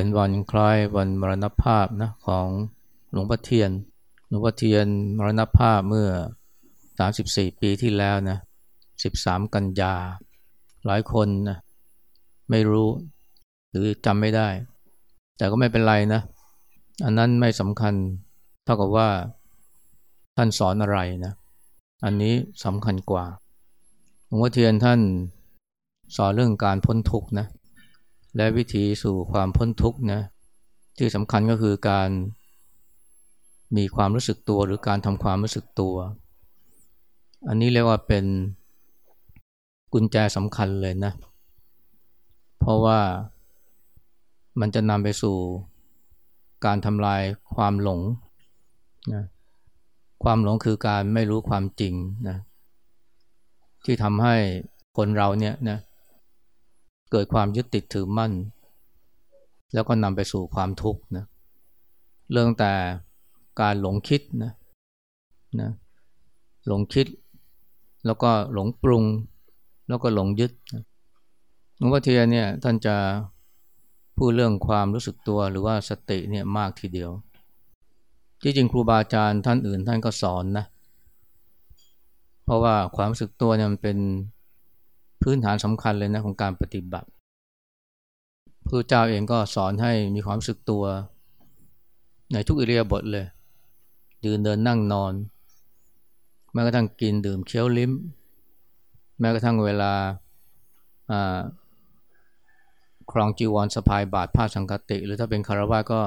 เป็นวันคล้ายวันมรณภาพนะของหลวงพ่อเทียน หลวงพ่อเทียนมรณภาพเมื่อ 34 ปีที่แล้วนะ 13 กันยา หลายคนนะไม่รู้ หรือจำไม่ได้ แต่ก็ไม่เป็นไรนะ อันนั้นไม่สำคัญเท่ากับว่าท่านสอนอะไรนะ อันนี้สำคัญกว่าหลวงพ่อเทียนท่านสอนเรื่องการพ้นทุกข์นะ และวิธีสู่ความพ้นทุกข์นะที่สำคัญก็คือการมีความรู้สึกตัวหรือการทำความรู้สึกตัว อันนี้เรียกว่าเป็นกุญแจสำคัญเลยนะ เพราะว่ามันจะนำไปสู่การทำลายความหลงนะความหลงคือการไม่รู้ความจริงนะที่ทำให้คนเราเนี่ยนะเเกิดความยึดติดถือมั่น แล้วก็นำไปสู่ความทุกข์นะเรื่องแต่การหลงคิดนะนะหลงคิด แล้วก็หลงปรุง แล้วก็หลงยึดหลวงพ่อเทียนเนี่ยท่านจะพูดเรื่องความรู้สึกตัวหรือว่าสติเนี่ยมากทีเดียวที่จริงครูบาอาจารย์ท่านอื่นท่านก็สอนนะ เพราะว่าความรู้สึกตัวเนี่ยมันเป็น พื้นฐานสำคัญเลยนะของการปฏิบัติพระเจ้าเองก็สอนให้มีความสึกตัว ในทุกอิริยาบถเลยยืนเดินนั่งนอน แม้กระทั่งกินดื่มเคี้ยวลิ้ม แม้กระทั่งเวลาครองจีวรสะพายบาทผ้าสังกติ หรือถ้าเป็นคารวะก็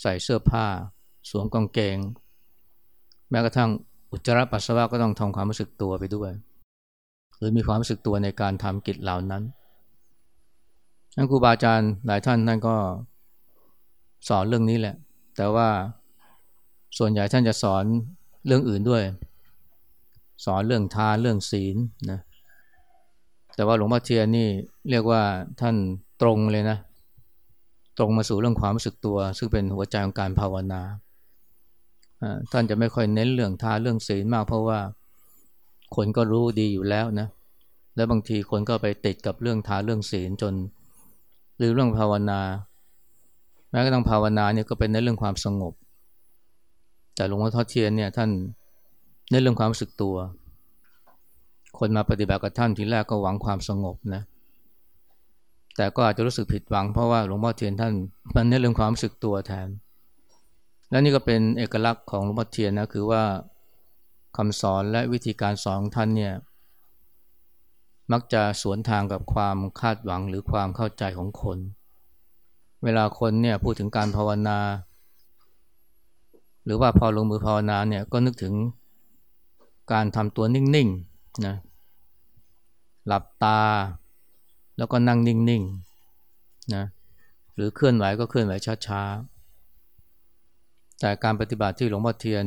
ใส่เสื้อผ้า สวมกางเกง แม้กระทั่งอุจจาระปัสสาวะก็ต้องทำความรู้สึกตัวไปด้วย หรือมีความรู้สึกตัวในการทำกิจเหล่านั้นท่านครูบาอาจารย์หลายท่านท่านก็สอนเรื่องนี้แหละ แต่ว่าส่วนใหญ่ท่านจะสอนเรื่องอื่นด้วย สอนเรื่องทานเรื่องศีลนะแต่ว่าหลวงพ่อเทียนนี่เรียกว่าท่านตรงเลยนะ ตรงมาสู่เรื่องความรู้สึกตัว ซึ่งเป็นหัวใจของการภาวนาท่านจะไม่ค่อยเน้นเรื่องทาเรื่องศีลมากเพราะว่า คนก็รู้ดีอยู่แล้วนะ แล้วบางทีคนก็ไปติดกับเรื่องทาเรื่องศีลจน หรือเรื่องภาวนา แม้กระทั่งภาวนาเนี่ยก็เป็นในเรื่องความสงบ แต่หลวงพ่อทอเทียนเนี่ยท่านในเรื่องความรู้สึกตัว คนมาปฏิบัติกับท่านทีแรกก็หวังความสงบนะ แต่ก็อาจจะรู้สึกผิดหวังเพราะว่าหลวงพ่อเทียนท่านมันในเรื่องความรู้สึกตัวแทน และนี่ก็เป็นเอกลักษณ์ของหลวงพ่อเทียนนะคือว่า คำสอนและวิธีการสอนของท่านเนี่ยมักจะสวนทางกับความคาดหวังหรือความเข้าใจของคน เวลาคนเนี่ยพูดถึงการภาวนา หรือว่าพอลงมือภาวนาเนี่ยก็นึกถึงการทำตัวนิ่งๆนะหลับตา แล้วก็นั่งนิ่งๆนะหรือเคลื่อนไหวก็เคลื่อนไหวช้าๆแต่การปฏิบัติที่หลวงพ่อเทียน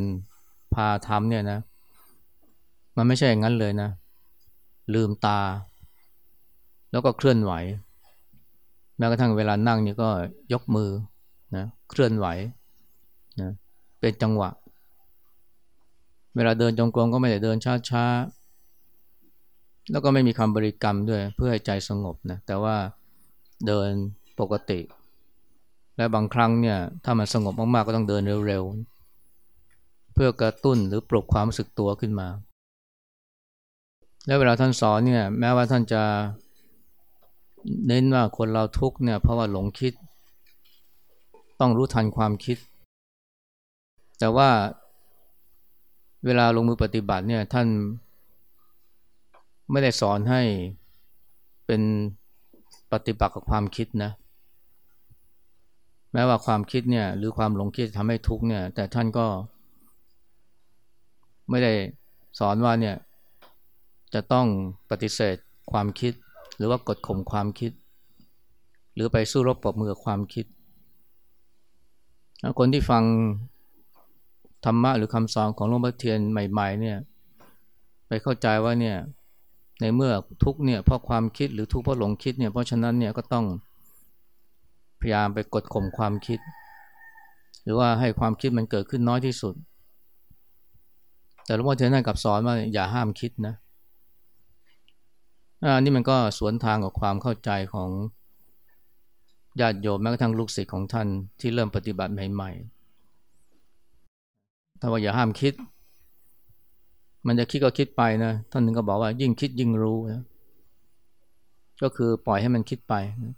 พาทำเนี่ยนะ มันไม่ใช่อย่างนั้นเลยนะ ลืมตา แล้วก็เคลื่อนไหว แม้กระทั่งเวลานั่งนี่ก็ยกมือนะเคลื่อนไหวนะเป็นจังหวะ เวลาเดินจงกรมก็ไม่ได้เดินช้าๆ แล้วก็ไม่มีคำบริกรรมด้วย เพื่อให้ใจสงบนะแต่ว่าเดินปกติ และบางครั้งเนี่ยถ้ามันสงบมากๆก็ต้องเดินเร็วๆ เพื่อกระตุ้นหรือปลุกความรู้สึกตัวขึ้นมา และเวลาท่านสอนเนี่ยแม้ว่าท่านจะเน้นว่าคนเราทุกเนี่ยเพราะว่าหลงคิด ต้องรู้ทันความคิด แต่ว่าเวลาลงมือปฏิบัติเนี่ยท่านไม่ได้สอนให้เป็นปฏิบัติกับความคิดนะ แม้ว่าความคิดเนี่ยหรือความหลงคิดทำให้ทุกเนี่ย แต่ท่านก็ไม่ได้สอนว่าเนี่ย จะต้องปฏิเสธความคิด หรือว่ากดข่มความคิด หรือไปสู้รบปรบมือความคิด คนที่ฟังธรรมะหรือคำสอนของหลวงพ่อเทียนใหม่ ๆ เนี่ย ไปเข้าใจว่าเนี่ยในเมื่อทุกเนี่ยเพราะความคิดหรือทุกเพราะหลงคิดเนี่ยเพราะฉะนั้นเนี่ยก็ต้องพยายามไปกดข่มความคิด หรือว่าให้ความคิดมันเกิดขึ้นน้อยที่สุด แต่หลวงพ่อเทียนนั่นกับสอนว่าอย่าห้ามคิดนะ อันนี้มันก็สวนทางกับความเข้าใจของญาติโยมแม้กระทั่งลูกศิษย์ของท่านที่เริ่มปฏิบัติใหม่ๆถ้าว่าอย่าห้ามคิด มันจะคิดก็คิดไปนะ ท่านหนึ่งก็บอกว่ายิ่งคิดยิ่งรู้นะก็คือปล่อยให้มันคิดไปนะ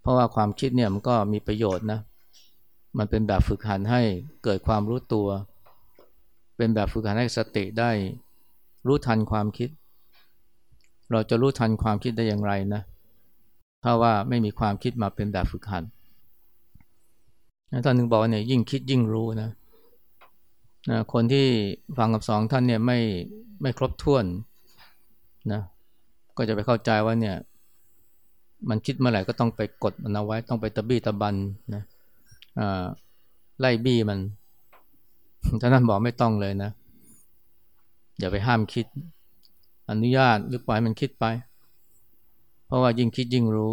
เพราะว่าความคิดเนี่ยมันก็มีประโยชน์นะ มันเป็นแบบฝึกหัดให้เกิดความรู้ตัว เป็นแบบฝึกหัดให้สติได้รู้ทันความคิด เราจะรู้ทันความคิดได้อย่างไรนะ ถ้าว่าไม่มีความคิดมาเป็นแบบฝึกหัดท่านหนึ่งบอกเนี่ยยิ่งคิดยิ่งรู้นะนะคนที่ฟังกับสองท่านเนี่ยไม่ไม่ครบถ้วนนะก็จะไปเข้าใจว่าเนี่ย มันคิดเมื่อไหร่ก็ต้องไปกดมันเอาไว้ต้องไปตะบี้ตะบันนะไล่บี้มันท่านนั้นบอกไม่ต้องเลยนะอย่าไปห้ามคิด อนุญาตหรือปล่อยมันคิดไป เพราะว่ายิ่งคิดยิ่งรู้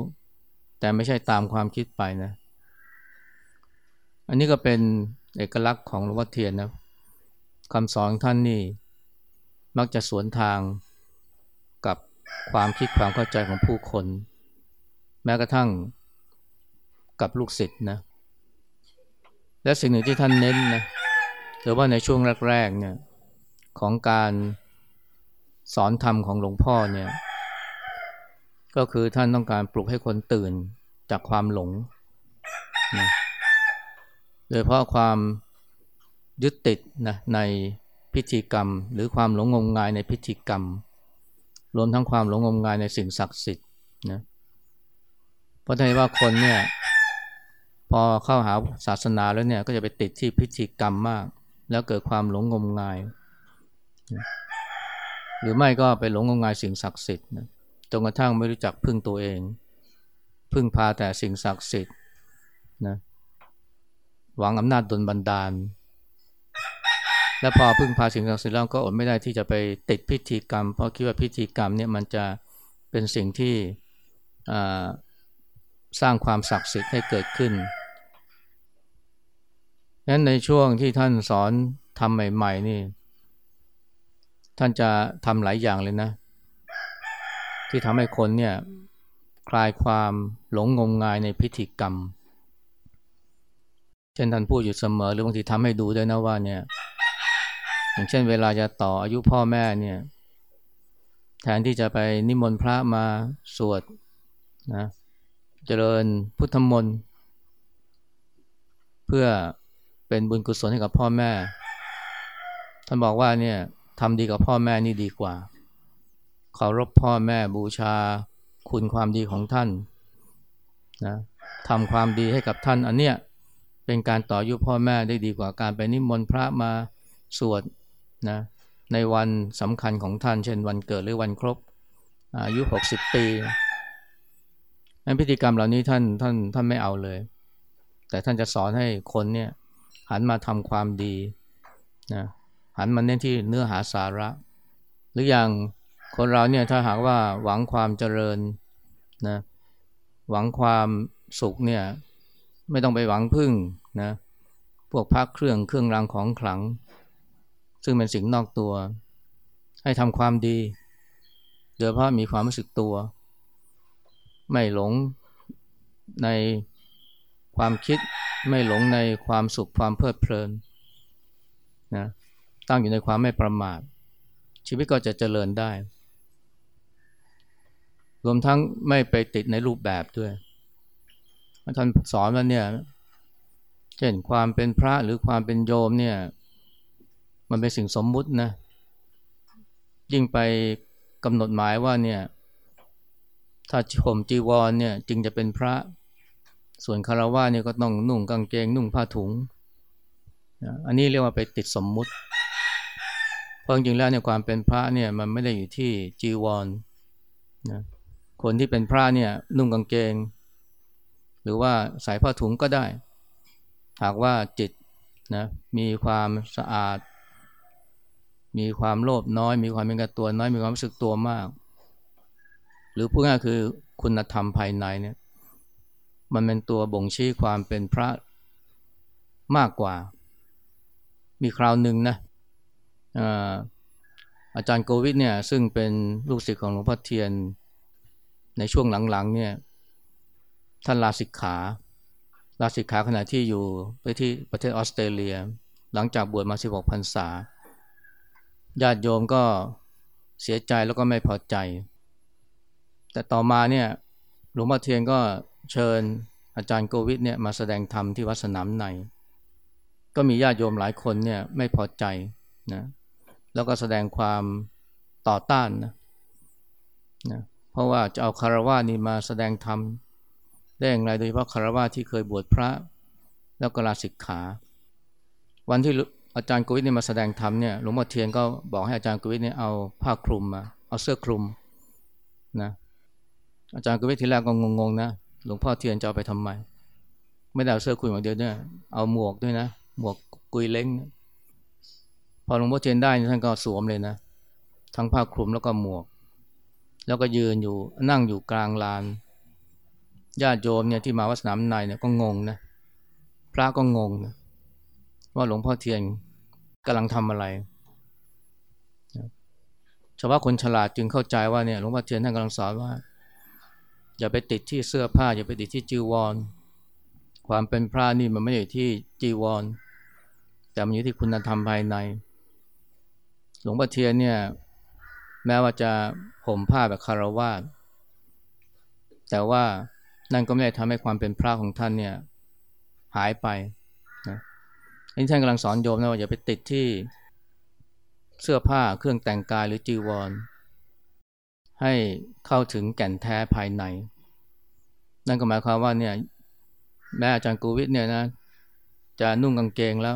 แต่ไม่ใช่ตามความคิดไปนะ อันนี้ก็เป็นเอกลักษณ์ของหลวงพ่อเทียนนะคำสอนท่านนี่ มักจะสวนทางกับความคิดความเข้าใจของผู้คน แม้กระทั่งกับลูกศิษย์นะและสิ่งหนึ่งที่ท่านเน้นนะหรือว่าในช่วงแรกๆเนี่ยของการ สอนธรรมของหลวงพ่อเนี่ย ก็คือท่านต้องการปลุกให้คนตื่นจากความหลงนะโดยเพราะความยึดติดนะในพิธีกรรม หรือความหลงงมงายในพิธีกรรม รวมทั้งความหลงงมงายในสิ่งศักดิ์สิทธิ์นะเพราะถ้าว่าคนเนี่ยพอเข้าหาศาสนาแล้วเนี่ยก็จะไปติดที่พิธีกรรมมาก แล้วเกิดความหลงงมงาย หรือไม่ก็ไปหลงงมงายสิ่งศักดิ์สิทธิ์จนกระทั่งไม่รู้จักพึ่งตัวเอง พึ่งพาแต่สิ่งศักดิ์สิทธิ์นะหวังอำนาจดลบันดาล และพอพึ่งพาสิ่งศักดิ์สิทธิ์แล้วก็อดไม่ได้ที่จะไปติดพิธีกรรม เพราะคิดว่าพิธีกรรมเนี่ยมันจะเป็นสิ่งที่สร้างความศักดิ์สิทธิ์ให้เกิดขึ้นนั้นในช่วงที่ท่านสอนทำใหม่ ๆ นี่ ท่านจะทำหลายอย่างเลยนะ ที่ทำให้คนเนี่ยคลายความหลงงมงายในพิธีกรรม เช่นท่านพูดอยู่เสมอหรือบางทีทำให้ดูด้วยนะว่าเนี่ย อย่างเช่นเวลาจะต่ออายุพ่อแม่เนี่ยแทนที่จะไปนิมนต์พระมาสวดนะเจริญพุทธมนต์เพื่อเป็นบุญกุศลให้กับพ่อแม่ ท่านบอกว่าเนี่ย ทำดีกับพ่อแม่นี่ดีกว่าเคารพพ่อแม่บูชาคุณความดีของท่านนะทำความดีให้กับท่านอันเนี้ยเป็นการต่อยุพ่อแม่ได้ดีกว่าการไปนิมนต์พระมาสวดนะในวันสำคัญของท่าน เช่นวันเกิดหรือวันครบอายุ 60 ปีในพิธีกรรมเหล่านี้ท่านท่านท่านไม่เอาเลย แต่ท่านจะสอนให้คนเนี่ยหันมาทำความดีนะ หันมาเน้นที่เนื้อหาสาระ หรืออย่างคนเราเนี่ยถ้าหากว่าหวังความเจริญนะหวังความสุขเนี่ยไม่ต้องไปหวังพึ่งนะพวกพักเครื่องเครื่องรางของขลัง ซึ่งเป็นสิ่งนอกตัว ให้ทำความดี โดยเพราะมีความรู้สึกตัว ไม่หลงในความคิดไม่หลงในความสุขความเพลิดเพลินนะ ตั้งอยู่ในความไม่ประมาท ชีวิตก็จะเจริญได้ รวมทั้งไม่ไปติดในรูปแบบด้วยท่านสอนว่าเนี่ยเช่นความเป็นพระหรือความเป็นโยมเนี่ย มันเป็นสิ่งสมมุตินะยิ่งไปกำหนดหมายว่าเนี่ย ถ้าห่มจีวรเนี่ยจึงจะเป็นพระส่วนคารวะเนี่ยก็ต้องนุ่งกางเกงนุ่งผ้าถุง อันนี้เรียกว่าไปติดสมมุติ เพราะจริงแล้วเนี่ยความเป็นพระเนี่ยมันไม่ได้อยู่ที่จีวรนะคนที่เป็นพระเนี่ยนุ่งกางเกง หรือว่าใส่ผ้าถุงก็ได้ หากว่าจิตนะมีความสะอาด มีความโลภน้อย มีความเป็นกระตัวน้อยมีความรู้สึกตัวมาก หรือพูดง่ายคือคุณธรรมภายในเนี่ยมันเป็นตัวบ่งชี้ความเป็นพระมากกว่า มีคราวหนึ่งนะ อาจารย์โกวิทเนี่ยซึ่งเป็นลูกศิษย์ของหลวงพ่อเทียนในช่วงหลังๆเนี่ยท่านลาสิกขาลาสิกขาขณะที่อยู่ไปที่ประเทศออสเตรเลีย หลังจากบวชมา 16พรรษาญาติโยมก็เสียใจแล้วก็ไม่พอใจ แต่ต่อมาเนี่ยหลวงพ่อเทียนก็เชิญอาจารย์โกวิทเนี่ยมาแสดงธรรมที่วัดสนามใน ก็มีญาติโยมหลายคนเนี่ยไม่พอใจนะ แล้วก็แสดงความต่อต้านนะนะเพราะว่าจะเอาคารวะนี่มาแสดงธรรมได้อย่างไรโดยเฉพาะคารวะที่เคยบวชพระ แล้วก็ลาสิกขา วันที่อาจารย์โกวิทเนี่มาแสดงธรรมเนี่ยหลวงพ่อเทียนก็บอกให้อาจารย์โกวิทเนี่ยเอาผ้าคลุมมาเอาเสื้อคลุมนะอาจารย์โกวิททีแรกก็งงๆนะหลวงพ่อเทียนจะเอาไปทำไม ไม่ได้เอาเสื้อคลุมอย่างเดียวเนี่ยเอาหมวกด้วยนะหมวกกุยเล้ง พอหลวงพ่อเทียนได้ท่านก็สวมเลยนะ ทั้งผ้าคลุมแล้วก็หมวก แล้วก็ยืนอยู่นั่งอยู่กลางลานญาติโยมเนี่ยที่มาวัดสนามในเนี่ยก็งงนะพระก็งงนะว่าหลวงพ่อเทียนกำลังทำอะไรชาวบ้านคนฉลาดจึงเข้าใจว่าเนี่ยหลวงพ่อเทียนท่านกำลังสอนว่า อย่าไปติดที่เสื้อผ้า อย่าไปติดที่จีวร ความเป็นพระนี่มันไม่อยู่ที่จีวร แต่มันอยู่ที่คุณธรรมภายใน หลวงพ่อเทียนเนี่ยแม้ว่าจะห่มผ้าแบบคารวาสแต่ว่านั่นก็ไม่ได้ทำให้ความเป็นพระของท่านเนี่ยหายไปนะนี่ท่านกำลังสอนโยมนะว่าอย่าไปติดที่เสื้อผ้าเครื่องแต่งกายหรือจีวร ให้เข้าถึงแก่นแท้ภายใน นั่นก็หมายความว่าเนี่ยแม้อาจารย์กูวิทเนี่ยนะจะนุ่งกางเกงแล้ว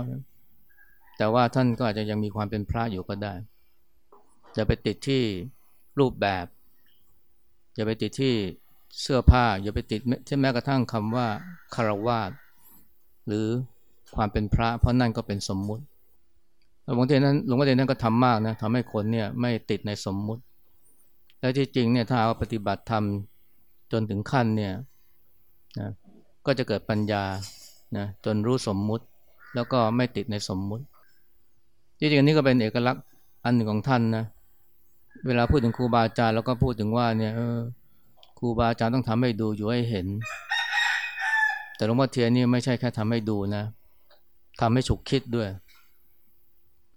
แต่ว่าท่านก็อาจจะยังมีความเป็นพระอยู่ก็ได้อย่าไปติดที่รูปแบบอย่าไปติดที่เสื้อผ้าอย่าไปติดใช่แม้กระทั่งคำว่าคารวาสหรือความเป็นพระ เพราะนั่นก็เป็นสมมุติหลวงพ่อเทนนั้นหลวงพ่อเทนนั้นก็ทำมากนะทำให้คนเนี่ยไม่ติดในสมมุติ และที่จริงเนี่ยถ้าเอาปฏิบัติธรรมจนถึงขั้นเนี่ยนะก็จะเกิดปัญญานะจนรู้สมมุติ แล้วก็ไม่ติดในสมมุติ จริงๆนี้ก็เป็นเอกลักษณ์อันหนึ่งของท่านนะเวลาพูดถึงครูบาอาจารย์แล้วก็พูดถึงว่าเนี่ยออครูบาอาจารย์ต้องทำให้ดูอยู่ให้เห็น แต่หลวงพ่อเทียนนี่ไม่ใช่แค่ทำให้ดูนะทำให้ฉุกคิดด้วย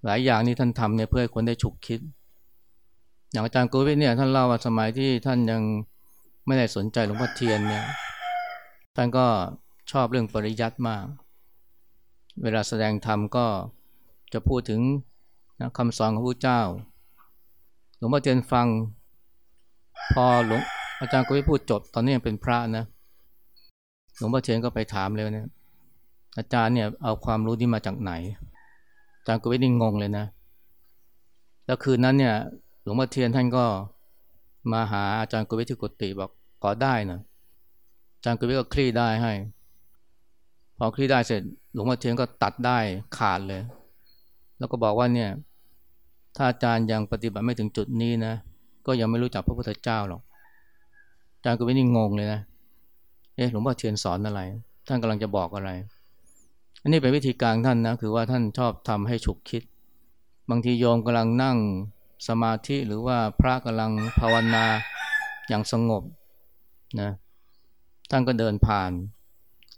หลายอย่างนี่ท่านทำเนี่ยเพื่อให้คนได้ฉุกคิด อย่างอาจารย์กุวิทเนี่ยท่านเล่าว่าสมัยที่ท่านยังไม่ได้สนใจหลวงพ่อเทียนเนี่ยท่านก็ชอบเรื่องปริยัติมาก เวลาแสดงธรรมก็ จะพูดถึงนะคำสอนของพระเจ้า หลวงพ่อเทียนฟัง พอหลวงอาจารย์กุวิทพูดจบ ตอนนี้ยังเป็นพระนะ หลวงพ่อเทียนก็ไปถามเลยนี่ยอาจารย์เนี่ยเอาความรู้ที่มาจากไหน อาจารย์กวิทนี่งงเลยนะ แล้วคืนนั้นเนี่ย หลวงพ่อเทียนท่านก็มาหาอาจารย์กวิทที่กุฏิบอกขอได้นะอาจารย์กวิทก็คลี่ได้ให้ พอคลี่ได้เสร็จ หลวงพ่อเทียนก็ตัดได้ขาดเลย แล้วก็บอกว่าเนี่ยถ้าอาจารย์ยังปฏิบัติไม่ถึงจุดนี้นะ ก็ยังไม่รู้จักพระพุทธเจ้าหรอกอาจารย์กวิทนี่งงเลยนะเอ๊ะหลวงพ่อเทียนสอนอะไร ท่านกำลังจะบอกอะไร อันนี้เป็นวิธีการท่านนะคือว่าท่านชอบทำให้ฉุกคิด บางทีโยมกำลังนั่งสมาธิหรือว่าพระกำลังภาวนาอย่างสงบนะท่านก็เดินผ่าน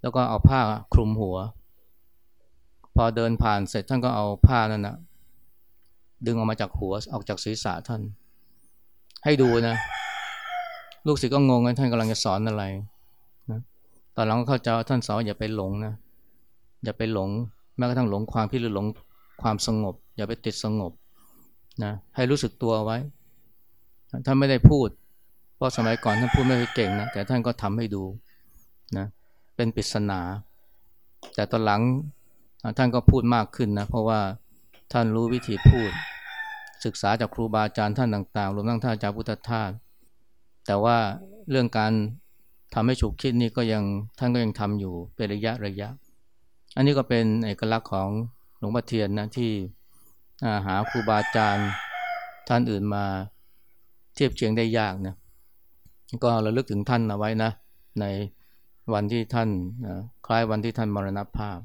แล้วก็เอาผ้าคลุมหัว พอเดินผ่านเสร็จท่านก็เอาผ้านั่นนะดึงออกมาจากหัวออกจากศีรษะท่าน ให้ดูนะ ลูกศิษย์ก็งงว่าท่านกำลังจะสอนอะไรนะตอนหลังก็เข้าใจว่าท่านสอนอย่าไปหลงนะอย่าไปหลงแม้กระทั่งหลงความคิดหรือหลงความสงบ อย่าไปติดสงบนะให้รู้สึกตัวไว้ท่านไม่ได้พูด เพราะสมัยก่อนท่านพูดไม่ค่อยเก่งนะแต่ท่านก็ทำให้ดูนะเป็นปริศนา แต่ตอนหลัง ท่านก็พูดมากขึ้นนะเพราะว่าท่านรู้วิธีพูด ศึกษาจากครูบาอาจารย์ท่านต่างๆ รวมทั้งท่านอาจารย์พุทธทาสแต่ว่าเรื่องการทำให้ฉุกคิดนี่ก็ยังท่านก็ยังทำอยู่เป็นระยะระยะ อันนี้ก็เป็นเอกลักษณ์ของหลวงพ่อเทียนนะที่หาครูบาอาจารย์ท่านอื่นมาเทียบเคียงได้ยากนะก็ระลึกถึงท่านเอาไว้นะ ในวันที่ท่านคล้ายวันที่ท่านมรณภาพ